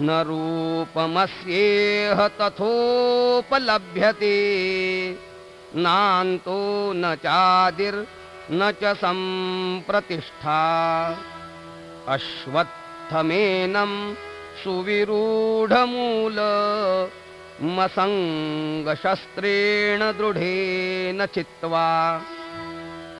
न रूपमस्येह तथोपलभ्यते। नान्तो न चादिर्न च सम्प्रतिष्ठा। अश्वत्थमेनं सुविरूढमूलमसङ्गशस्त्रेण दृढेन चित्वा।